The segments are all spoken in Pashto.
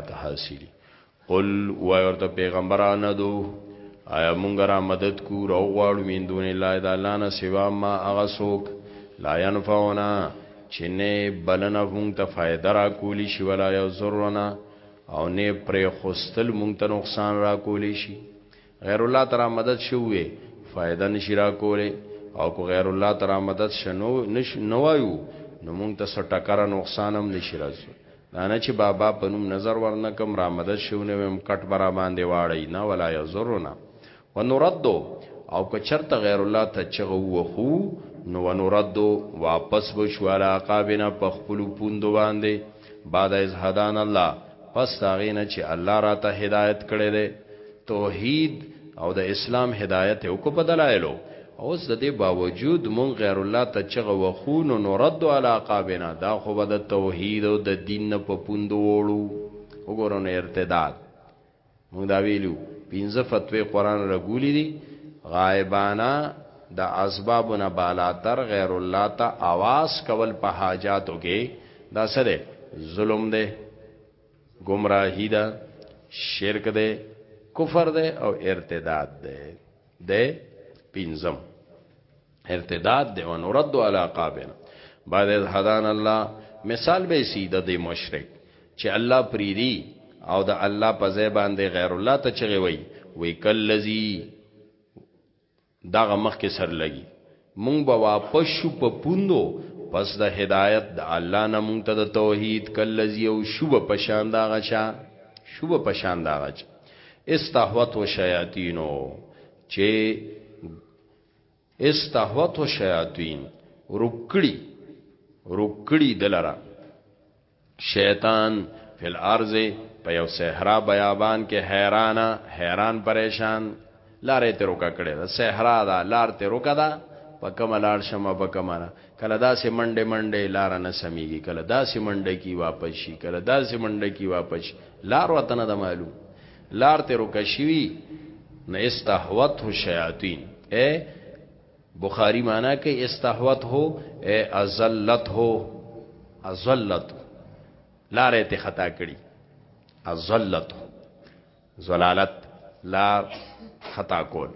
ته حاصلی قل وایورته پیغمبرانه دو آیا مونږ را مدد کو رو غواړو مين دون الله د الله نه سوا ما هغه سوک لا ينفعنا چې نه بلنه مونږ ته فائدہ را کولی شي ولا یو ضررنا او نه پر خوستل مونږ ته نقصان را کولی شي غیر الله ته را مدد شوې فائدہ نشي را کوله او کو غیر الله ته را مدد شنو نش نوایو نو مونږ ته سټکر نقصان هم نشي راځو دا نه چې بابا په نوم نظر ورنه کم را مدد شونه ويم کټ برا باندې واړی نه ولا یزرنا ونرد او که چرته غیر الله ته چغو وخو نو ونرد واپس بشو علا عقابنا په خپل پوند باندې بعد از هدان الله پس داغه نه چې الله را ته هدایت کړی دی توحید او د اسلام هدایت او کو په دلایلو اوس د دې باوجود مون غیر الله ته چغه وخونو نو رد علی عقابنا دا خو به د توحید او د دین په پوند وړو وګورو نه ارتداد مون دا ویلو پنځه فتوی قران رګولی دي غایبانا د اسبابونه بالاتر غیر الله ته आवाज کول په حاجاتو کې دا سره ظلم دی گمراهی ده شرک ده کفر ده او ارتداد ده ده پینزم ارتداد ده ونرد علی قابنا بعد از حدان الله مثال به سیده ده مشرک چې الله پریدي او د الله په ځای باندې غیر الله ته چغي وي وی کلذي دغه مخکې سرلږي مونږ به واپس شو په پوندو پس د هدایت د الله نه مونږ ته د توحید کلذي او شو به په شان د هغه چا شو به په شان د هغه چا استحوت و شیاطینو چې استحوت و شیاطین رکړي رکړي دلرا شیطان فی الارض په یو صحرا بیابان کې حیران حیران پریشان لارې ته روکا کړې ده صحرا ده لار ته روکا ده په کومه لار شم په کومه نه کله داسې منډه منډه لار نه سميږي کله داسې منډه کی واپس شي کله داسې منډه کی واپس لار وطن ده معلوم لار ته روکا شي نه استحوته شیاطین اے بخاری معنا کوي استحوت هو اي ازلت هو ازلت لارې ته خطا کړي ازلت زلالت لار خطا کول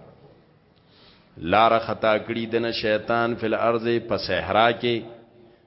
لار خطا کړي دنه شیطان فل ارض په صحرا کې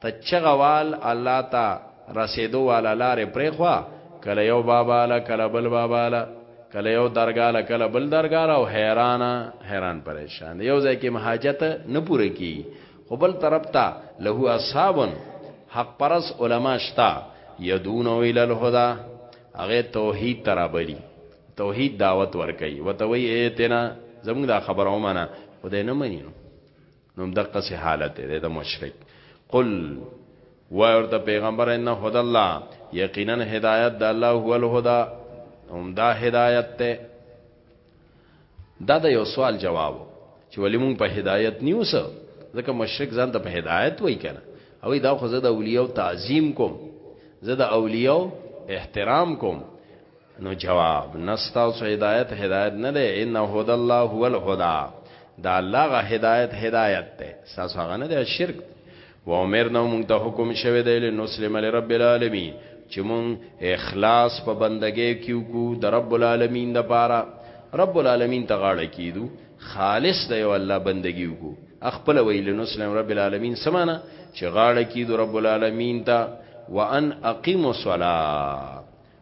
ته چغه وال الله ته رسیدو والا لاره پریخوا کله یو بابا له کله بل بابا له کله یو درګا له کله بل درګا له او حیران حیران پریشان یو ځای کې مهاجت نه پوره کی خو بل طرف ته له اصحابن حق پرس علما شتا یدون الى الهدى هغه توحید ترابلی توحید دعوت ورکي وتوي ایتنا زموږ دا خبره ومنه خدای نه منینو نو دغه سه حالت دی د مشرک قل ورته پیغمبر ان خد الله یقینا هدایت د الله هو الهدى هم دا هدایت ته دا د یو سوال جواب چې ولې مونږ په هدایت نیوس ځکه مشرک ځان ته په هدایت وای کنه او دا خو زه د اولیاء تعظیم کوم زه د اولیاء احترام کوم نو جواب نستا سو هدایت هدایت نه ده ان هدا الله هو الهدى دا الله غ هدایت هدایت ده ساسو هغه نه ده شرک و عمر نو مونږ ته حکم شوه دی له مسلم لرب العالمین چې مونږ اخلاص په بندګۍ کیو کو د رب العالمین د پاره رب العالمین ته غاړه کیدو خالص دی او الله بندګي کو خپل ویل نو سلام رب العالمین سمانه چې غاړه کیدو رب العالمین ته وان اقیم الصلاه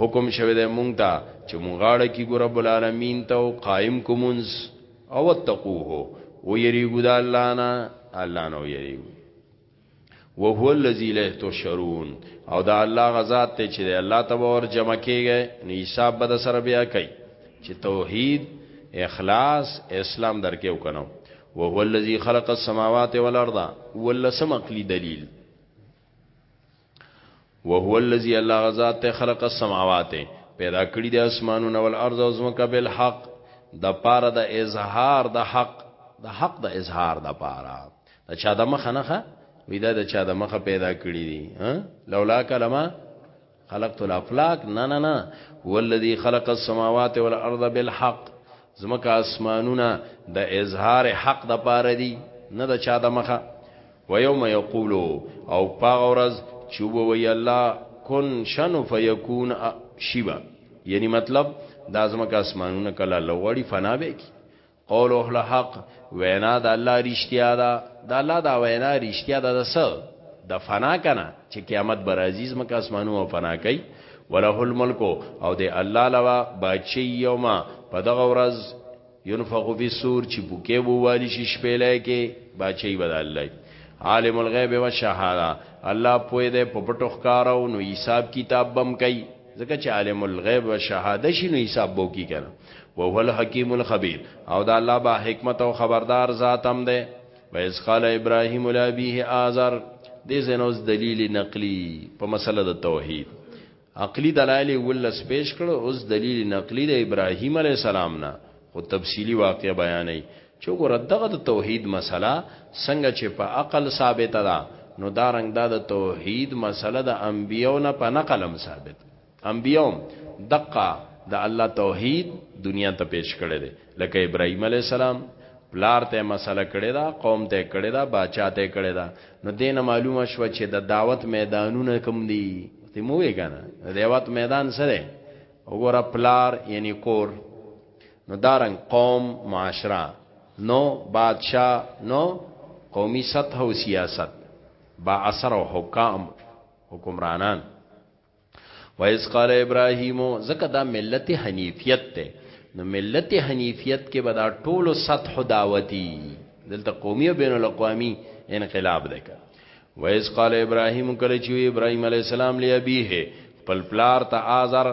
حکم شوی دی مونږ ته چې مونږ غاړه کې ګو رب العالمین ته او قائم کو مونږ او وتقوه او یریګو د الله نه الله نه یریګو وهو الذی له تشرون او دا الله غزاد ته چې الله تبار جمع کېږي نو حساب بد سره بیا کوي چې توحید اخلاص اسلام درکې وکنو وهو الذی خلق السماوات والارض ولسم عقلی دلیل وهو الذی الله غزاد ته خلق السماوات پیدا کړی د اسمانونو او الارض او زمکه بالحق د پاره د اظهار د حق د حق د اظهار د پاره د چا د مخ نه ښه وی دا د چا د مخ پیدا کړی دی لولا کلمه خلقت الافلاک نه نه نه هو الذی خلق السماوات والارض بالحق زمکه اسمانونه د اظهار حق د پاره دی نه د چا د مخه و یوم یقولو او پاغ ورځ چې ووی الله کن شنو فیکون شیبا یعنی مطلب د ازمکه اسمانونه کله لوړی فنا به کی قول اهل حق وینا د الله رښتیا ده د الله دا وینا رښتیا ده د سر د فنا کنه چې قیامت بر عزیز مکه اسمانو او فنا کوي وله الملک او د الله لوا بچي یوما په دغه ورځ ينفخ فی الصور چې بوکې وو والی شي شپېلې کې باچې بد الله عالم الغیب و شهاده الله پوی دې په پټو ښکارو نو حساب کتاب بم کوي ځکه چې عالم الغیب و شهاده شي نو حساب بو کی کنه او هو الحکیم الخبیر او دا الله با حکمت او خبردار ذات هم ده و اس قال ابراهیم لابیه آزر دې زنوز دلیل نقلی په مسله د توحید عقلی دلائل ولس پیش کړو اوس دلیل نقلی د ابراهیم علی السلام نه خو تفصیلی واقع بیانې چې ګور دغه د توحید مسله څنګه چې په عقل ثابت ده نو دا رنګ دا د توحید مسله د انبیو نه په نقلم ثابت انبیو دقه د الله توحید دنیا ته پیش کړي لکه ابراهيم عليه السلام پلار ته مسله کړی دا قوم ته کړی دا باچا ته کړی دا نو دینه معلومه شو چې د دعوت میدانونه کم دي ته مو وی کنه د دعوت میدان سره وګوره پلار یعنی کور نو دارن قوم معاشره نو بادشاہ نو قومی سطح او سیاست با اثر او حکام حکمرانان وایس قال ابراهیم زکه دا ملت حنیفیت ته نو ملت حنیفیت کې به دا ټولو سطح دعوتی دلته قومي او بین الاقوامی انقلاب دی که ویس قال ابراهیم کله چې ابراهیم علی السلام لی ابیه خپل پلار ته آزر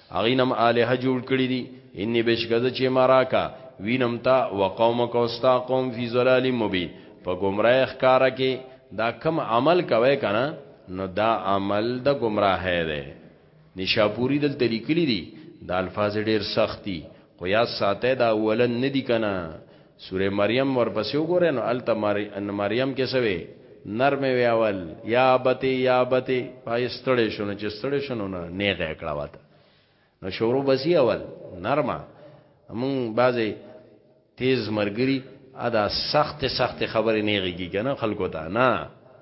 هغوی نه مو آلهه جوړ کړي دي، اني بېشکه زه چې مراک، وینم تا، وقومک او ستا قوم، فی ضلال مبین، په ګمراهۍ ښکاره کې، دا کوم عمل کوئ کنه نو دا عمل د ګمراهۍ دی، نشاپوري دلته لیکلي دي، دا الفاظ ډېر سخت دي. خو یا ساته دا اولن ندی کنه سوره مریم ورپسې وګورئ نو الته مریم کې سوي نرم وی اول یا بتی یا بتی پای ستړې شونه چې ستړې شونه نه نیغه کړه وته نو شروع بسی اول نرمه مون بازي تیز مرګري ادا سخت سخت خبرې نیغيږي کنه خلکو ته نه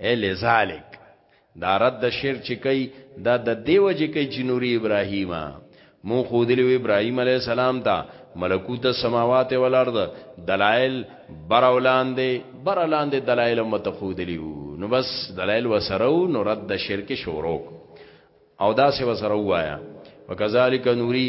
اې لذالک دا رد شرک چې کوي دا د دیو جې کوي چې نوري ابراهیم مون خو دلی و ابراهیم علی السلام ته ملکوت السماوات والارض دلائل بر ولاندې بر ولاندې دلائل مت خو دلی نو بس دلائل وسرو نو رد شرک شروع او دا سه وسرو وایا وکذالک نوری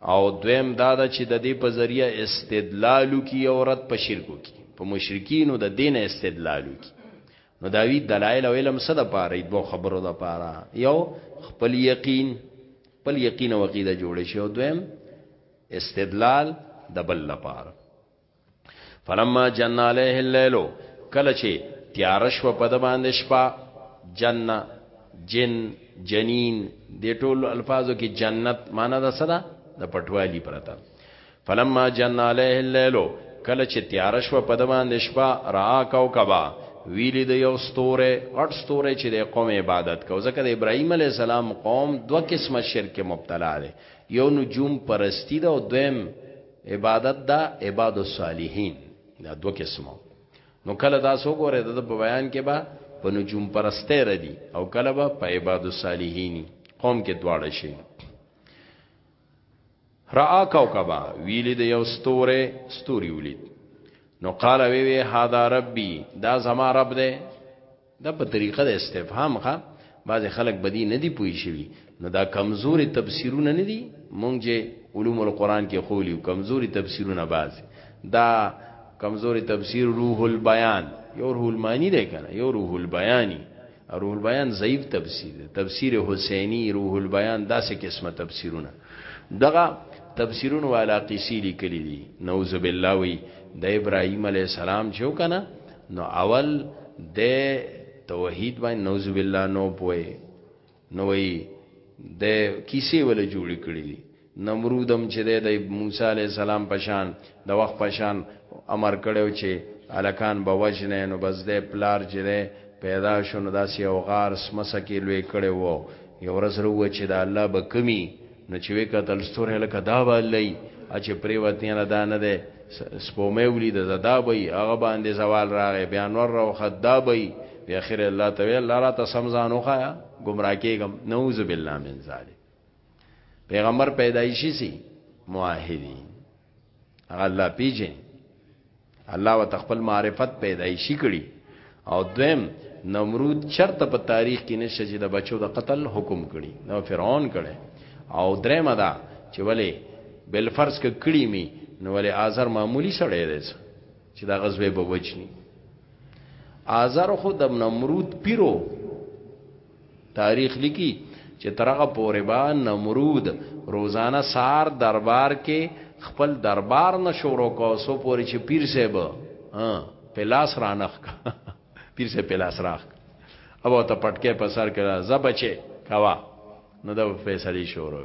او دویم دا ده چې د دې په ذریعه استدلال کی او رد په شرکو کی په مشرکینو د دین استدلال کی نو دا وی دلایل او علم صد پاره دوه خبرو د پاره یو خپل یقین خپل یقین او عقیده جوړ شي او دویم استدلال د بل لپاره فلما جن علیه الليل کله چې تیار شو په د باندې شپه جن جن جنین د ټول الفاظو کې جنت معنا ده صدا د پټوالی پرته فلما جن علیه الليل کله چې تیار شو په د باندې شپه را کوكبا ویلی د یو ستوره غټ ستوره چې د قوم عبادت کو ځکه د ابراهیم علی السلام قوم دوه قسمه شرک مبتلا دي یو نجوم پرستی ده او دویم عبادت دا عباد الصالحین دا دو قسمو نو کله دا سو ګوره د په بیان کې با په نجوم پرسته ردی او کله با په عباد الصالحین قوم کې دواړه شي را کوكبا ویل د یو ستوره ستوري ولید نو قال وی وی هاذا ربي دا زما رب ده دا په طریقه د استفهام ښه بعض خلک بدی نه دی پوي شوی نو دا کمزوري تفسیرونه نه دي مونږ چې علوم القرآن کې خولیو کمزوري تفسیرونه بعض دا کمزوري تفسیر روح البیان یو روح المانی دی کنه یو روح البیانی روح البیان ضعیف تفسیر دی تفسیر حسینی روح البیان داسې قسمه تفسیرونه دغه تفسیرون والا قصې لیکلې دي نعوذ بالله وی د ابراهیم علی السلام چې وکنه نو اول د توحید باندې نوذ بالله نو پوي نو وی د کیسې ول جوړ کړی دي نمرودم چې د موسی علی السلام پشان د وخت پشان امر کړو چې الکان به وجنه نو بس د پلار چې ده پیدا شونه داسې او غار سمسه کې لوی کړو یو ورځ روه چې د الله به کمی نو چې وې قتل ستوره لکه دا ولې چې پرې وتنی نه دا نه ده سپومې ولې د زدا وي هغه باندې زوال راغې بیا نور راو خدا وي بیا اخر الله تعالی الله را ته سمزانو خایا گمراه کېګم نعوذ بالله من ذلک پیغمبر پیدایشي سي موحدین هغه الله پیژني الله وت خپل معرفت پیدایشي کړي او دویم نمرود چرته په تاریخ کې نشه چې د بچو د قتل حکم کړي نو فرعون کړي او درې مدا چې ولی بل فرض ک کړي می نو ولی آزر معمولی سړی دی چې دا غزوه به وچني آزر خو د نمرود پیرو تاریخ لیکي چې ترغه پورې با نمرود روزانه سار دربار کې خپل دربار نه شروع کو سو پورې چې پیر صاحب ها پلاس رانخ کا پیر صاحب پلاس راخ او ته پټکې په سر کړه زبچه کوا نو د فیصله شروع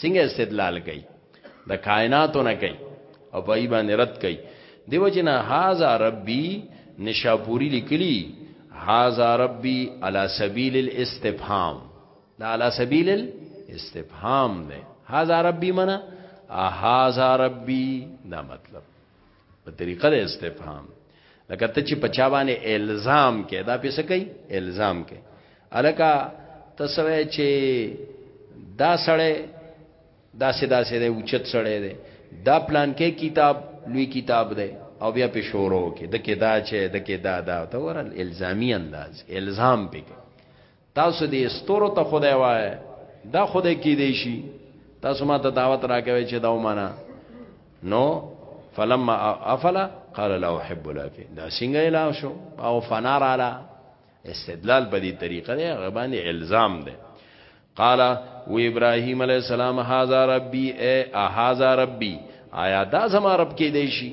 څنګه استدلال کوي د کائناتو نه کوي او په ای باندې رد کوي دیو جنا هاذا ربي نشاپوري لیکلي هاذا ربي على سبيل الاستفهام دا على سبيل الاستفهام نه هاذا ربي منا هاذا ربي دا مطلب په طریقه د استفهام لکه ته چې پچا باندې الزام کې دا پیس کوي الزام کې الکه تسوي چې دا سړی دا سدا سره اوچت سړی دی دا پلان کې کتاب لوی کتاب دی او بیا په شورو کې د کې دا چې د کې دا دا ته ورل الزامي انداز الزام پکې تاسو دې ستورو ته خدای وای دا خدای کې دی شي تاسو ما ته دعوت راکوي چې دا ومنه نو فلما افلا قال لا احب لك دا څنګه اله شو او فنار علا استدلال په دې طریقه دی غبان الزام دی قال و ابراهيم عليه السلام هاذا ربي اي هاذا ربي آیا دا زما رب کې دی شي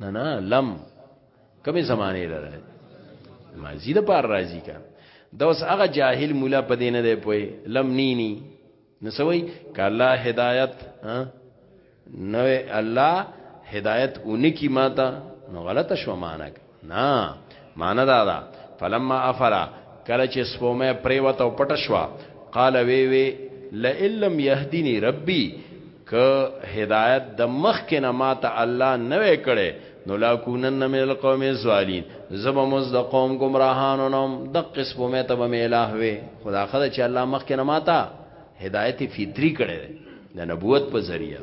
نه نه لم کمی زمانه لره ماضی د پار راضی کا دا اوس هغه جاهل مولا په دینه دی پوي لم نینی نسوي کاله هدایت ها نو الله هدایت اونکی ماته نو غلطه شو مانک نه معنی دا ده فلما افلا کله چې سپومه پریوت او پټ شو قال وی وی لئلم يهديني ربي ک هدایت د مخ کې نه ماته الله نه وکړي نو لا کونن من القوم الظالمين زب مز د قوم گمراهانو نوم د قسم مې ته به الہ وي خدا خدای چې الله مخ کې نه ماته هدایت فطری کړي د نبوت په ذریعہ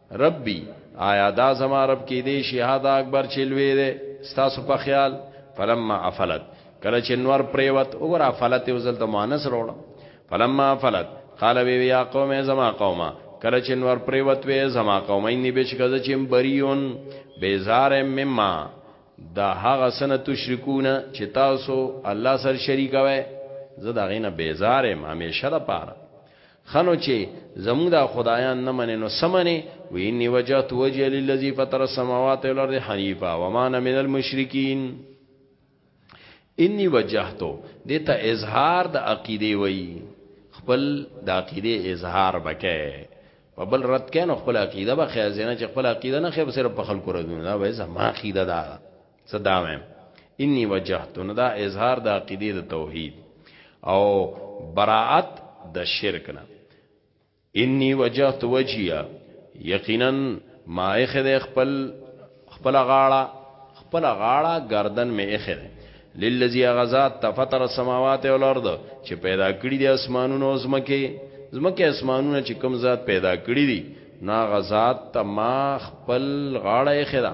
ربی آیا دا زما رب کې دی شي هدا اکبر چې لوی دی ستاسو په خیال فلما افلت کله چې نور پریوت او را فلت یو ځل د مانس وروړ فلما افلت قال وی یا قوم زما قومه کله چې نور پریوت وی زما قومه نی بچ کزه چې بریون بیزار مما دا هغه سنه تشریکون چې تاسو الله سره شریکوي زه دا غینه بیزارم همیشه د پاره خنو چې زموږ د خدایان نه منې نو سمنه و انی وجهت وجه للذي فطر السماوات والارض حنیفا وما انا من المشرکین انی وجهتو دته اظهار د عقیده وای خپل د عقیده اظهار بکې په بل رد کین خپل عقیده به خیازنه چې خپل عقیده نه خیر صرف په خلکو ردونه دا وای زما عقیده دا څه دا وایم انی وجهت نو دا اظهار د عقیده د توحید او براءت د شرک نه انی وجهت وجیا یقینا ما اخذ خپل خپل غاړه خپل غاړه گردن می اخذ للذي غزات تفطر السماوات والارض چې پیدا کړی دي اسمانونه او زمکه زمکه اسمانونه چې کوم ذات پیدا کړی دي نا غزات تما خپل غاړه خدا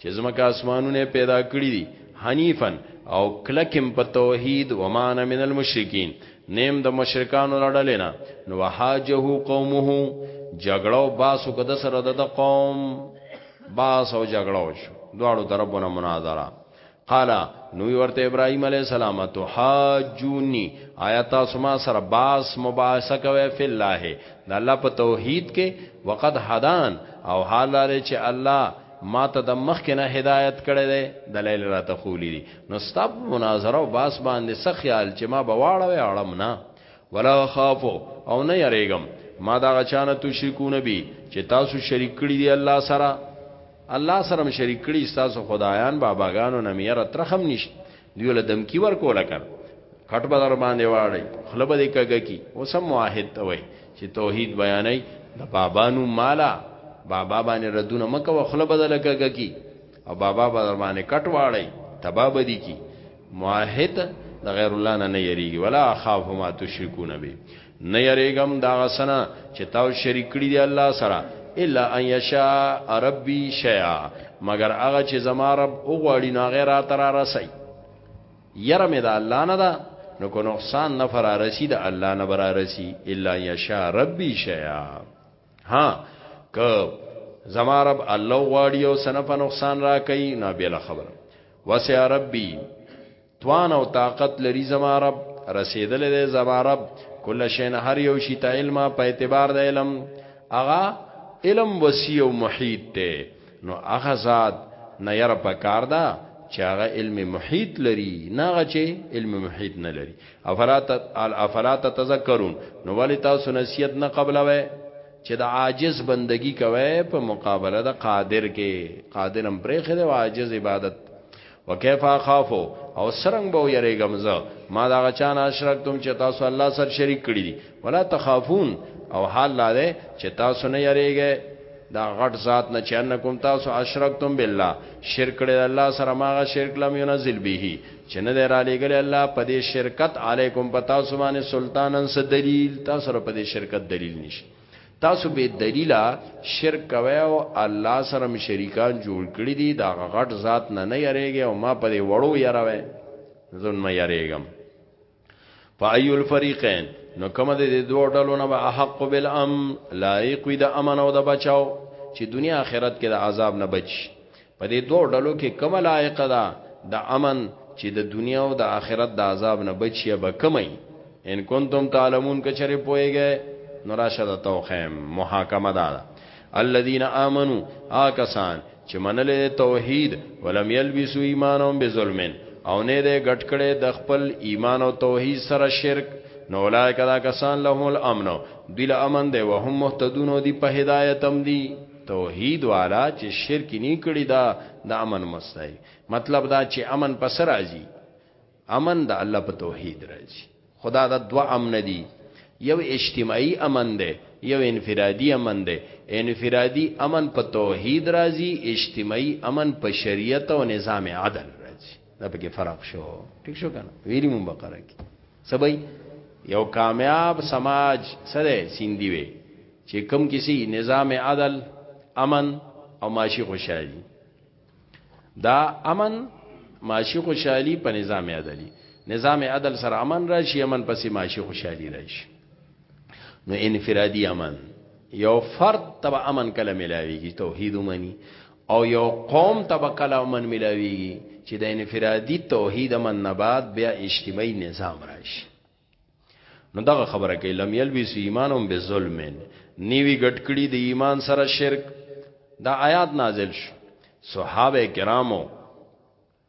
چې زمکه اسمانونه پیدا کړی دي حنیفن او کلکم په توحید و مان من المشرکین نیم د مشرکانو لړل نه نو حاجه قومه جګړه او باسو کده سره د قوم باس او جګړه شو دواړو طرفونو مناظره قال نو ورته ابراهيم عليه السلام تو حاجوني آیا تاسو ما سره باس مباحثه کوي فی الله د الله په توحید کې وقد هدان او حال لري چې الله ما ته د مخ کې نه هدایت کړی دی دلایل را ته خولی دي نو ستاب مناظره او باس باندې څه خیال چې ما بواړه وي اړم نه ولا خافو او نه یریګم ما دا غچانه تو شریکو نبی چې تاسو شریک کړی دی الله سره الله سره شریک کړی تاسو خدایان باباګانو نمیره ترخم نشته دیو له دمکی ورکول کړ کټ بدر باندې واړی خلب دې کګه کی اوسم واحد ته وای چې توحید بیانای د بابانو مالا بابا باندې ردونه مکه و خلب بدل کګه کی او بابا بدر باندې کټ واړی تباب دی کی موحد د غیر الله نه نه یریږي ولا اخاف ما تشرکون به نه یریګم دا غسنا چې تاو شریک کړی دی الله سره الا ان یشاء ربی شیئا مگر هغه چې زما رب او غواړي نه غیر تر رسي یره مې دا الله نه دا نو کو نقصان نه فرا رسی دا الله نه برا رسی الا یشاء ربی شیئا ها که زما رب الله غواړي او سنه په نقصان را کوي نه بل خبر وسع ربي توان او طاقت لري زما رب رسیدل دی زما رب کله شین هر یو شی ته علم په اعتبار د علم اغا علم وسی او محیط دی نو هغه ذات نه ير په کار ده چې هغه علم محیط لري نه هغه چې علم محیط نه لري افرات الافرات تذکرون نو ولی تاسو نصیحت نه قبلوي چې د عاجز بندگی کوي په مقابله د قادر کې قادرم پرې خره عاجز عبادت وکيف اخاف او سرنګ به يريګم زه ما دا غچان اشرکتم چې تاسو الله سره شریک کړی دي ولا تخافون او حال لا ده چې تاسو نه يريګه دا غټ ذات نه چې انکم تاسو اشرکتم بالله شرک کړی الله سره ماغه شرک لم ينزل به چې نه دی را لېګل الله په دې شرکت علیکم پتا سبحانه سلطانن س دلیل تاسو په دې شرکت دلیل نشته تاسو به دلیل شرک کوي او الله سره می شریکان جوړ کړی دي دا غټ ذات نه نه یریږي او ما په دې وړو یراوي زون ما یریږم فای الفریقین نو کوم د دې دوه ډلو نه به حق بالام لایق وي د امن او د بچاو چې دنیا آخرت کې د عذاب نه بچ په دې دوه ډلو کې کومه لایقه ده د امن چې د دنیا او د آخرت د عذاب نه بچي به کمی ان کنتم تعلمون کچره پويږي نو راشه د توخیم محاکمه ده الذين امنوا آکسان چې منل توحید ولم یلبسوا ایمانهم بظلمن او نه دې غټ کړي د خپل ایمان او توحید سره شرک نو اولای کدا کسان لهم الامن دی له امن دی وهم مهتدون دی په هدایت هم دی توحید والا چې شرک نه کړی دا د امن مستای مطلب دا چې امن پس راځي امن د الله په توحید راځي خدا دا دوا امن دی یو اجتماعي امن دی یو انفرادي امن دی انفرادي امن په توحید راځي اجتماعي امن په شریعت او نظام عدل راځي دا پکې فرق شو ٹھیک شو کنه ویری مون بقره کې څه به یو کامیاب سماج سره سیندی وي چې کم کسی نظام عدل امن او معاشي خوشحالي دا امن معاشي خوشحالي په نظام عدلی نظام عدل سره امن راشي امن پسې معاشي خوشحالي راشي نو انفرادي امن یو فرد تبع امن کله ملاويږي توحید ومني او یو قوم ته به کله امن ملاویږي چې د انفرادي توحید امن نه بعد بیا اجتماعي نظام راشي نو دغه خبره کوي لم یلبس ایمانهم بظلم نیوی ګټکړي د ایمان سره شرک دا آیات نازل شو صحابه کرامو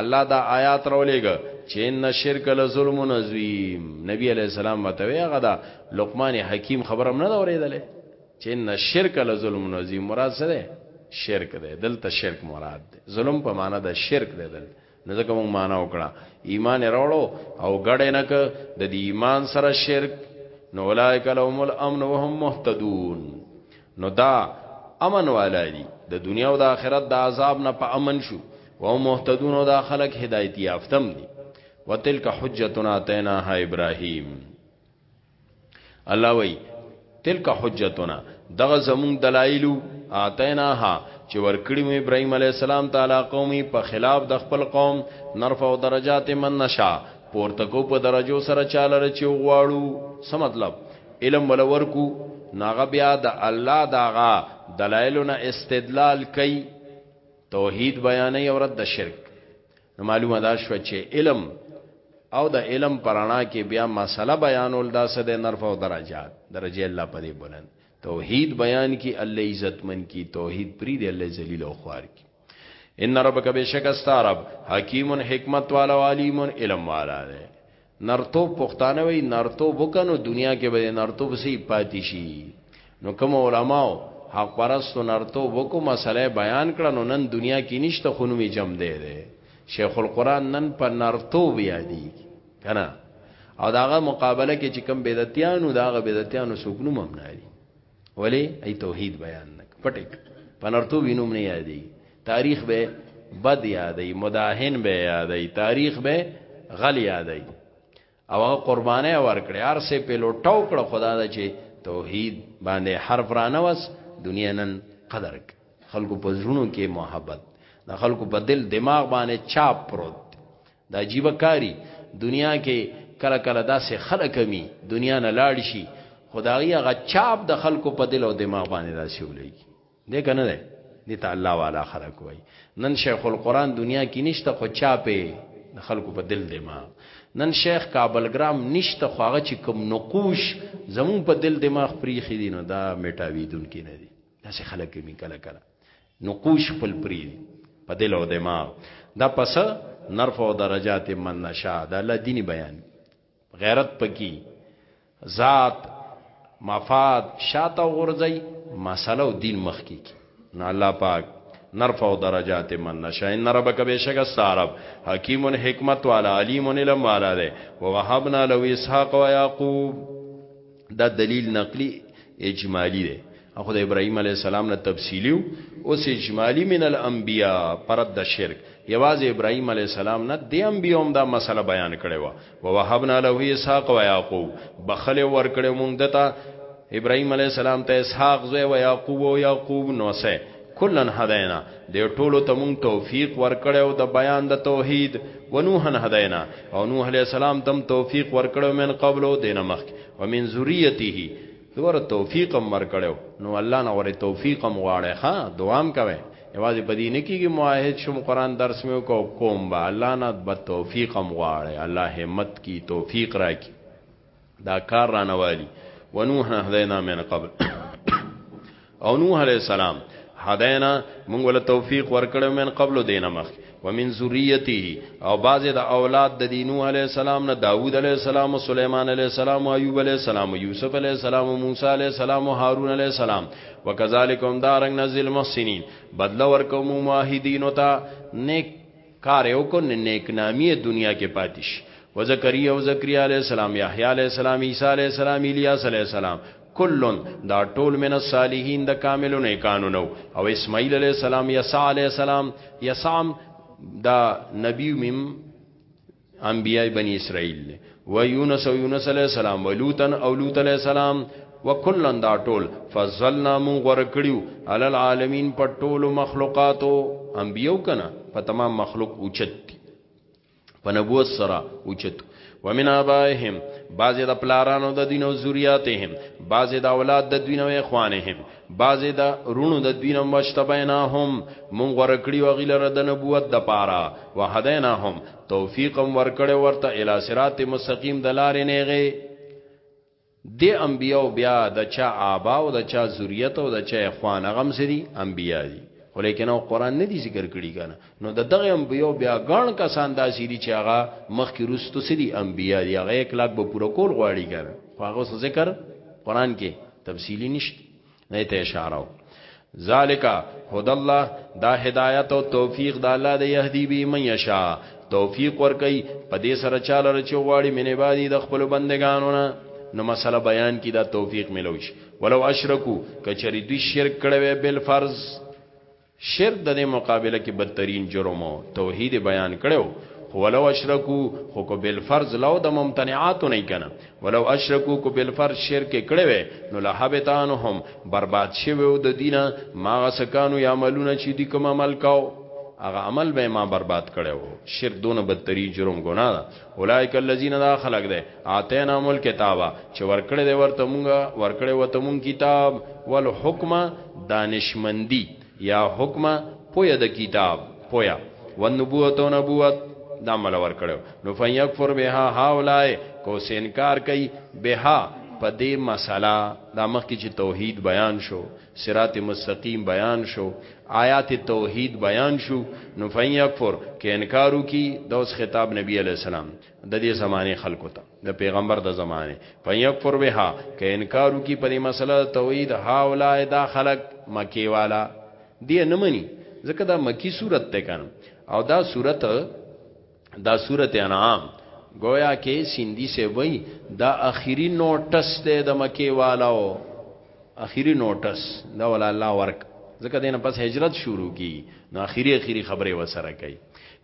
الله دا آیات راولېګ چې ان شرک لظلم عظیم نبی علی السلام متوي هغه دا لقمان حکیم خبرم نه اورېدلې چې ان شرک لظلم عظیم مراد څه ده شرک ده دلته شرک مراد ده ظلم په معنا د شرک ده دلته نو ځکه موږ معنا وکړه ایمان راوړو او ګډه نه ک د دې ایمان سره شرک نو اولایک لهم الامن وهم مهتدون نو دا امن والا دي د دنیا او د آخرت د عذاب نه په امن شو او مهتدون او د خلق هدایت یافتم دي وتلک حجتنا تیناها ابراهیم الله وی تلک حجتنا دغه زمون دلایلو اتیناها چې ورکړی مو ابراهیم علی السلام تعالی قومي په خلاف د خپل قوم نرفع درجات من نشا پورته کو په درجو سره چاله رچو غواړو څه مطلب علم ولا ورکو ناغه بیا د الله داغا دلایلونه استدلال کوي توحید بیانې او رد شرک نو معلومه دا شو چې علم او د علم پرانا کې بیا مسله بیانول دا سد نرف او درجات درجه الله پدې بلند توحید بیان کی الله عزتمن کی توحید پری دی الله ذلیل او خوار کی ان ربک بشک استرب حکیم حکمت والا و علیم علم والا ده نرتو پښتانه وی نرتو وکنو دنیا کې به نرتو بسی پاتې شي نو کوم علماو حق پرستو نرتو وکو مسله بیان کړه نو نن دنیا کې نشته خونوي جمع دی دی شیخ القران نن په نرتو بیا دی کنه او داغه مقابله کې چې کوم بدعتیانو داغه بدعتیانو سوګنو ممناري ولی ای توحید بیان نک پټک پنرتو وینم نه یادی تاریخ به بد یادی مداهن به یادی تاریخ به غل یادی او هغه قربانه ورکړي هر څه په لوټاو کړ خدا دا چې توحید باندې حرف رانه وس دنیا نن قدر خلکو په زړونو کې محبت د خلکو په دل دماغ باندې چاپ پروت دا عجیب کاری دنیا کې کله کله داسې خلک می دنیا نه لاړ شي خدای هغه چاپ د خلکو په دل او دماغ باندې داسې ولېږي دې کنه ده دې ته الله والا خلق وای نن شیخ القرآن دنیا کې نشته خو چاپه د خلکو په دل دماغ نن شیخ کابل ګرام نشته خو هغه چې کوم نقوش زمون په دل دماغ پریخي دي نو دا میټاویدون کې نه دي داسې خلک ګمي کله کله نقوش خپل پریدي په دل او دماغ دا پس نرف او درجات من نشا دا الله دینی بیان غیرت پکی ذات مفاد شاته غورځي مسله او دین مخ کی نه الله پاک نرفع درجات من نشاء ان ربک بشک استعرب حکیم حکمت والا علیم علم والا ده ووهبنا له اسحاق و یعقوب دا دلیل نقلی اجمالی دی اخو د ابراهیم علی السلام نه تفصیلی اوس اجمالی من الانبیاء پرد د شرک یواز ابراهیم علی السلام نه د انبیوم دا مسله بیان کړي وا ووهبنا له اسحاق و یعقوب بخله ور کړو مونږ دته ابراهيم عليه السلام ته اسحاق زوی و يعقوب او يعقوب نو سه کلن هدینا د ټولو ته مونږ توفیق ورکړو د بیان د توحید ونوحن هدینا او نوح علی السلام تم توفیق ورکړو من قبل او دینه مخک ومن ذریته دور توفیق هم ورکړو نو الله نه ور توفیق هم غواړي ها دوام کوي یوازې په دې نه کېږي معاهد شوم قران درس مې کو کوم با الله نه به توفیق هم غواړي الله همت کی توفیق راکړي دا کار رانه والی ونوح هدینا من قبل او نوح علیہ السلام هدینا مونږ ول توفیق ورکړو من قبل دینه مخ ومن ذریته او بعض د اولاد د دینو علی السلام نه داوود علی السلام او سليمان علی السلام او ایوب علی السلام او یوسف علی السلام او موسی علی السلام او هارون علی السلام وکذالک هم دارنګ نزل محسنین بدل ورکوم موحدین او تا نیک کار یو کو نه نیک نامی دنیا کې پاتیش و زکریا او زکریا علی السلام یحیی علی السلام عیسی علی السلام الیاس علی السلام کلن دا ټول من الصالحین د کاملو نیکانو نو او اسماعیل علی السلام یسع علی السلام یسام دا نبی مم انبیاء بنی اسرائیل دی و یونس او یونس علیہ السلام و لوتن او لوت علیہ السلام وکلن دا ټول فضلنا مون غور کړیو عل العالمین په ټولو مخلوقاتو انبیو کنا په تمام مخلوق اوچت دی په نبوت سره اوچت ومن ابائهم بعضی د پلارانو د دین او ذریاتهم بعضی د اولاد د دین او اخوانهم بعضې د رونو د دوی نه مشتبینا هم مونږ ورکړي و غیلره د نبوت د پاره وحدینا هم توفیقم ورکړی ورته الی صراط مستقیم د لارې نیغې د انبیو بیا د چا آبا او د چا ذریت او د چا اخوان غم سری انبیا دي خو لیکن او قران نه دي ذکر کړی کنه نو د دغه انبیو بیا ګڼ کسان داسې دي چې هغه مخکې روستو سری انبیا دي هغه 1 لاک به پوره کول غواړي کنه خو هغه ذکر قران کې تفصیلی نشته نه ته اشاره ذالک هدى الله دا هدایت او توفیق د الله د يهدي به من یشا توفیق ور کوي په دې سره چاله رچ غواړي منه بادي د خپل بندگانو نه نو مسله بیان کی دا توفیق ملوش ولو اشرکو کچری دوی شرک کړي بل فرض شرک د دې مقابله کې بدترین جرم او توحید بیان کړو خو ولو اشرکو خو کو بل فرض لو د ممتنعات نه کنه ولو اشرکو کو بل فرض شرک کړي وي نو لهبتانهم برباد شوی او د دینه ما غسکانو یا عملونه چې دي کوم عمل کاو هغه عمل به ما برباد کړو شرک دونه بدتري جرم ګناه اولائک الذین دا خلق ده آتینا مل کتابا چې ورکړې ده ورته مونږه ورکړې وته مونږ کتاب ول حکم دانشمندی یا حکم پویا د کتاب پویا ونبوت او نبوت دا مل ورکړو نو فیکفر بها هاولای کو سینکار کوي بها په دې مسله دا مخکې چې توحید بیان شو صراط مستقیم بیان شو آیات توحید بیان شو نو فین یکفر کې انکارو کی د اوس خطاب نبی علی السلام د دې زمانه خلکو ته د پیغمبر د زمانه فین یکفر بها کې انکارو کی په دې مسله توحید ها اولای دا خلق مکی والا دی نه مني ځکه دا مکی صورت ته کان او دا صورت دا سورت انعام گویا کې سیندی سے وای دا اخیری نوټس ته د مکی والاو اخیری نوټس دا ول الله ورک ځکه دینه پس هجرت شروع کی نو اخیری اخیری خبره وسره کوي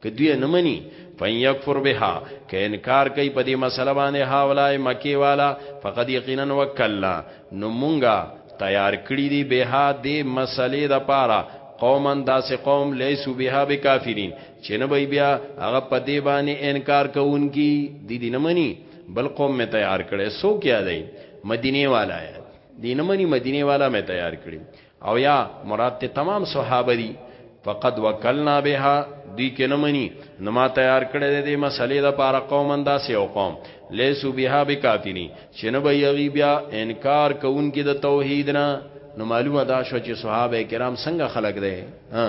که دوی نه مني فیکفر بها که انکار کوي په دې مسله باندې هاولای مکی والا فقد یقینا وکلا نو مونږه تیار کړی دی به دې مسلې د پاره قومن داسې قوم لیسو بها بکافرین چې نه به بیا هغه په دې باندې انکار کوونکی دي دي نه مني بل قوم مې تیار کړي سو کیا دی مدینه والا یا دي نه مني مدینه والا مې تیار کړي او یا مراد ته تمام صحابه دي فقد وکلنا بها دی کې نه مني نو ما تیار کړی د دې مسلې د پاره قوم انداسې او قوم لیسو بها بکافری چې نه به یغي بیا انکار کوونکې د توحید نه نو معلومه دا شو چې صحابه کرام څنګه خلق دی ها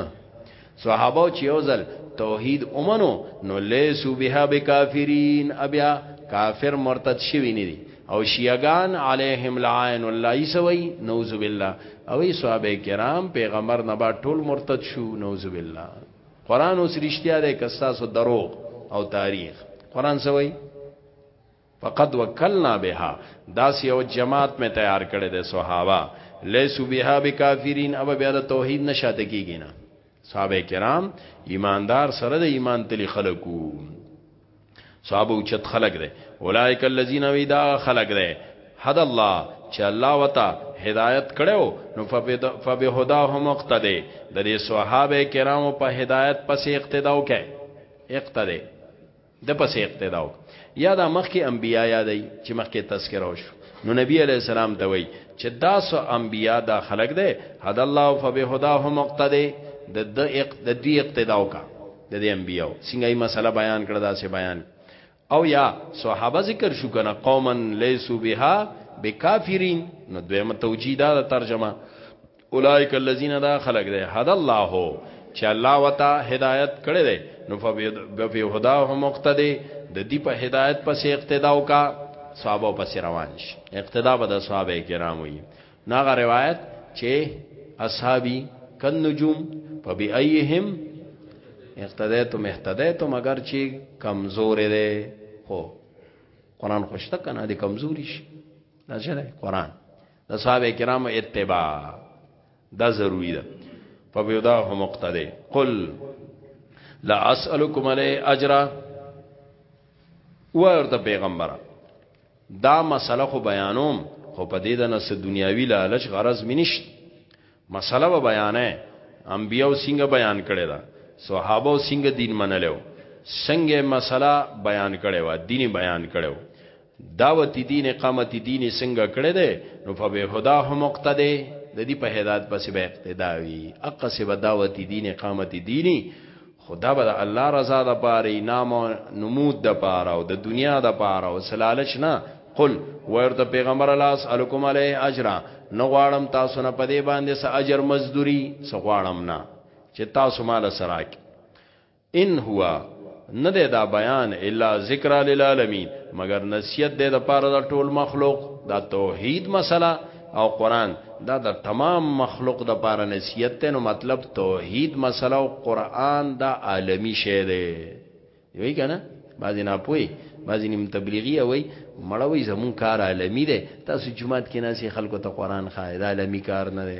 صحابه چې یو ځل توحید اومنو نو لیسو بها بکافرین ابیا کافر مرتد شوی نه دي او شیعگان علیهم لعائن الله ایسوی نوذ بالله او صحابه کرام پیغمبر نه با ټول مرتد شو نوذ بالله قران اوس رښتیا ده کساسو دروغ او تاریخ قران سوی فقد وکلنا بها داس یو جماعت می تیار کړی دی صحابه لیسو بها بکافرین اب بیا د توحید نشاته کیږي نه صحابه کرام ایماندار سره د ایمان تلی خلقو صحابه اوچت خلق دی اولائک الذین ویدا خلق دی حد الله چې الله وتا هدایت کړو نو فبهداهم مقتدی د دې صحابه کرامو په هدایت پسې اقتدا وکړي اقتدی د پس اقتدا وک یا د مخکې انبیا یادای چې مخکې تذکرہ وشو نو نبی علی السلام ته وای چې دا سو انبیا دا خلق دی حد الله فبهداه مقتدی د د د دې اقتدا وکا د دې انبیو څنګه یې مسله بیان کړه دا سه بیان او یا صحابه ذکر شو کنه قوما لیسو بها بکافرین نو دویمه توجیه دا ترجمه اولائک الذین دا خلق ده حد الله چې الله وتا هدایت کړی دی نو فبی هداه مقتدی د دې په هدایت پسې اقتدا وکا صحابه پسې روان شي اقتدا به د صحابه کرام وي ناغه روایت چې اصحابي کن نجوم فبی ایهم اقتدیتم اهتدیتم اگر چې کمزور دی خو قران خوشته کنه دي کمزوري شي دا څه دی قران د صحابه کرام اتباع دا ضروری ده په بيدا هو مقتدی قل لا اسالکم علی اجر ورته پیغمبر دا مسله خو بیانوم خو په دې د نس دنیاوی لالچ غرض مینشت مسله و بیانې انبیو څنګه بیان کړي دا صحابه څنګه دین منلو څنګه مسله بیان کړي و دین بیان کړي دعوت دین اقامت دین څنګه کړی دی نو په بهدا هم مقتدی د دې په هدایت پسې به اقتدا وی اقا سبا دعوت دین اقامت دینی خدا به الله رضا د پاره نام او نمود د پاره او د دنیا د پاره او سلالچ نه قل ورته پیغمبر الله اسالکم علی اجر نو غواړم تاسو نه پدې باندې س اجر مزدوری س غواړم نه چې تاسو مال سراک ان هو نه دی دا بیان الا ذکری للعالمین مګر نصیحت دی د پاره د ټول مخلوق دا توحید مسله او قران دا د تمام مخلوق د پاره نصیحت ته نو مطلب توحید مسله او قران دا عالمی شی دی یوی کنه بعضی نه پوي بعضی نیم تبلیغی وي مړوي زمون کار عالمی دی تاسو جمعات کې ناسي خلکو ته قران خای دا عالمی کار نه دی